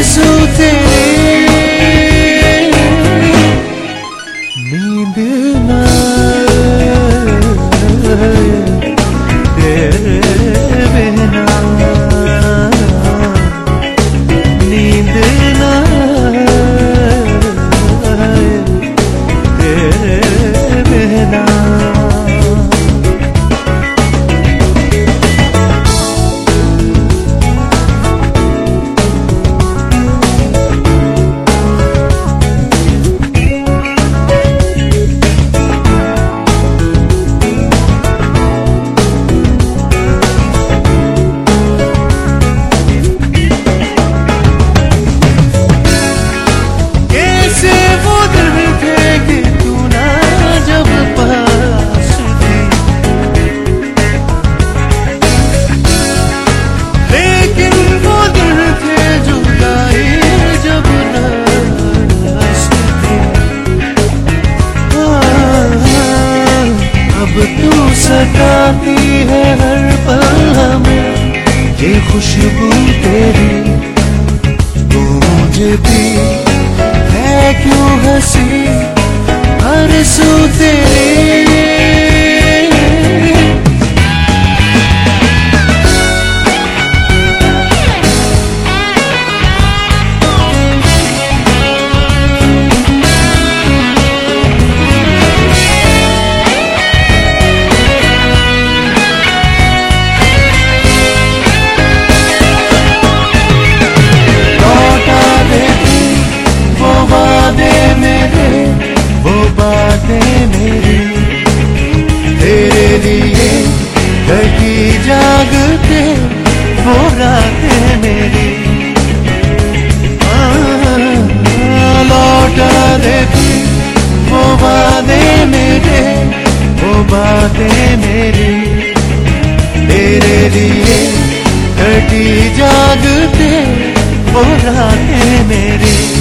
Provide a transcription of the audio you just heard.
Jesu सताती है हर पल हमें। ये खुशबू तेरी गूंजती है क्यों हँसी, हर सू तेरी? रातें मेरी तेरे लिए कटी जागते वो मेरी।